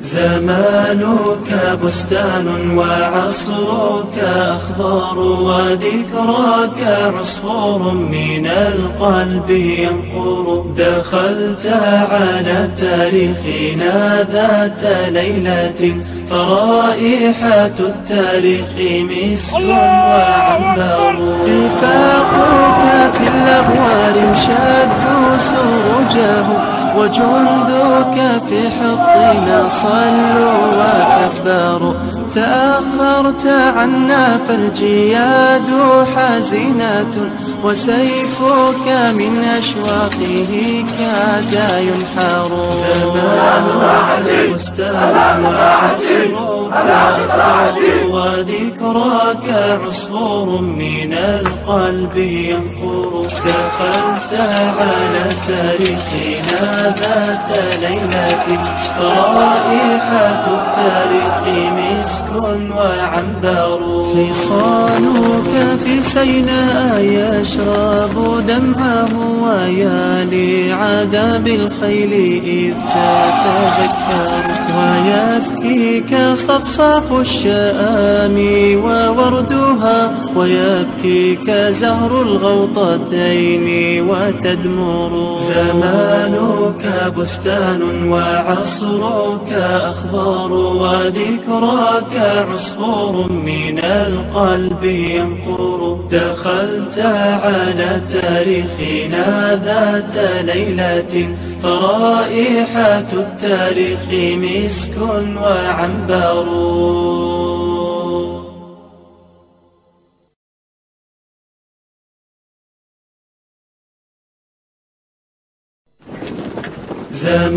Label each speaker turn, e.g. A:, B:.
A: زمانك بستان وعصرك أخضر وذكراك عصفور من القلب ينقر. دخلت على تاريخنا ذات ليلة فرائحة التاريخ مسك وعنبر. رفاقك في الأبوار شدوا سروجه وجندك في حطنا صلوا وكبروا. تأخرت عنا فالجياد حزينة وسيفك من أشواقه كاد ينحر. زمانك مستهل وعصرك وذكراك عصفور من القلب ينقر. دخلت على تاريخنا ذات ليلة. فرائحة التاريخ مسك وعنبر. حصانك في سيناء يشرب دمعه ويالي عذاب الخيل إذ تتذكر ويبكيك صفصاف الشآم ووردها ويبكيك زهر الغوطتين وتدمر زمانك بستان وعصرك أخضر وذكراك عصفور من القلب ينقر دخلت على تاريخنا ذات ليلة فرائحة التاريخ مسك وعنبر. زمان